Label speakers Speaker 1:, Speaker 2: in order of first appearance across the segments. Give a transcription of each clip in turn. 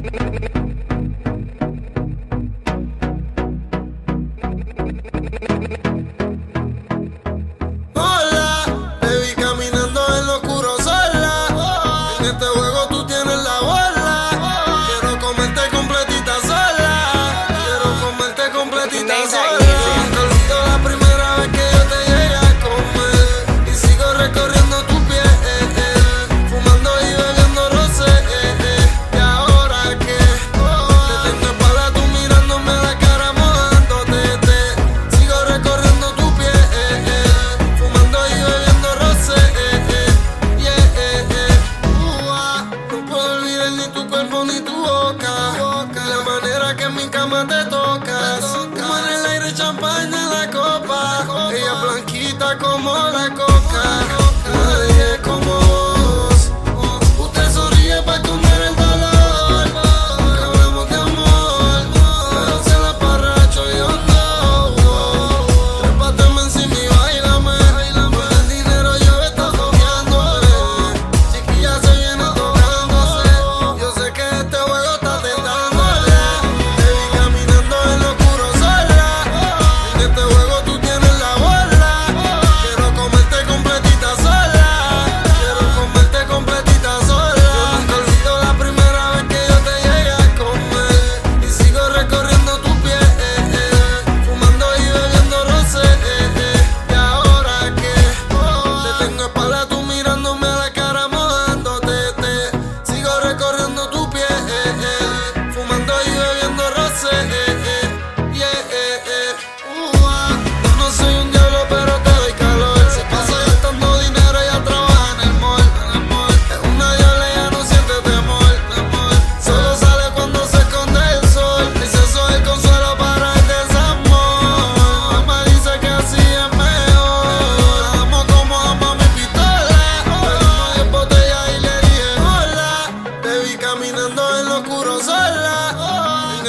Speaker 1: Música La manera que en mi cama te tocas. Como en el aire champaña la copa. Ella blanquita como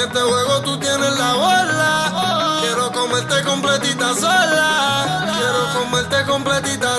Speaker 1: este juego tú tienes la bola. Quiero comerte completita sola. Quiero comerte completita